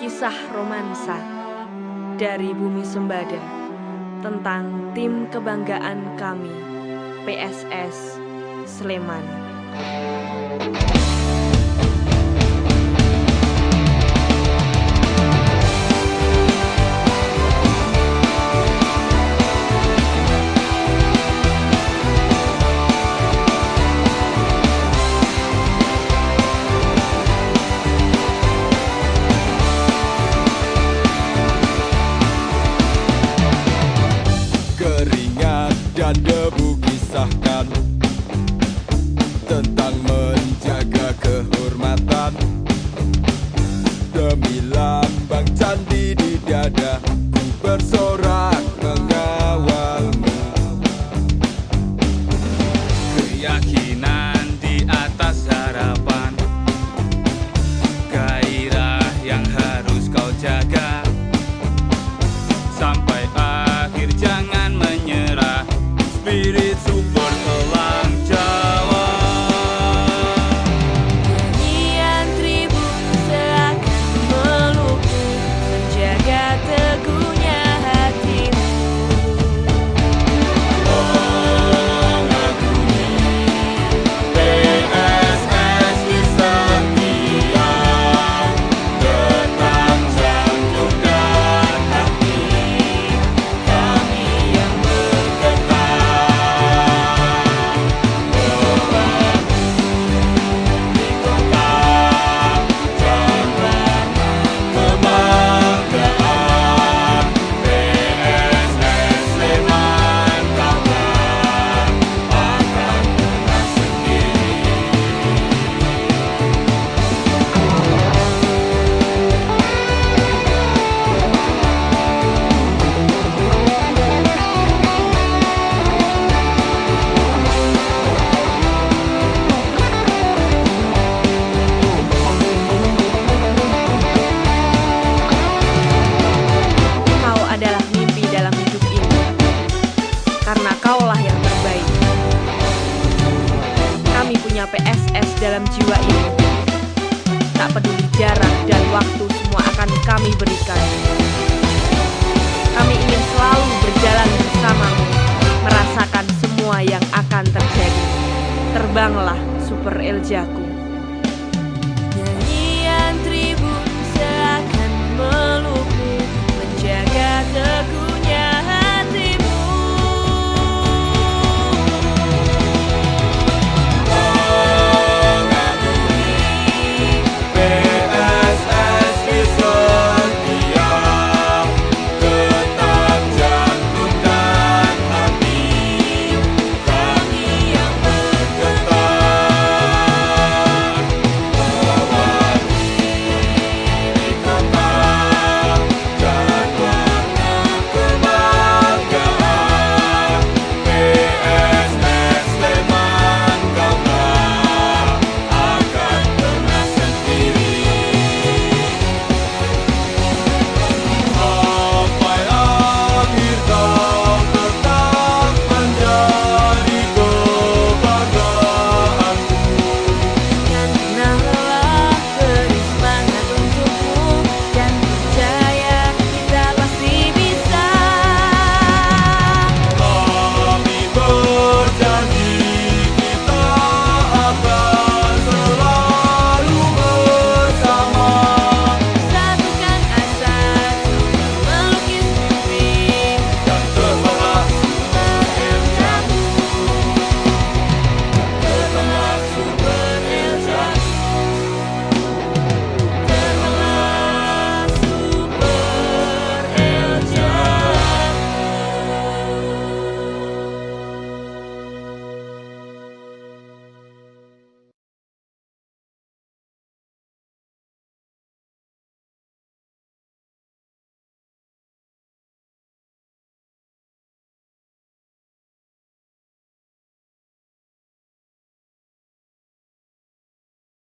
kisah romansa dari Bumi Sembada tentang tim kebanggaan kami, PSS Sleman. Bersorak mengawalmu Keyakinan di atas harapan. Gairah yang harus kau jaga dalam jiwa ini. Tak peduli jarak dan waktu, semua akan kami berikan. Kami ingin selalu berjalan bersamamu, merasakan semua yang akan terjadi. Terbanglah Super Eljaku.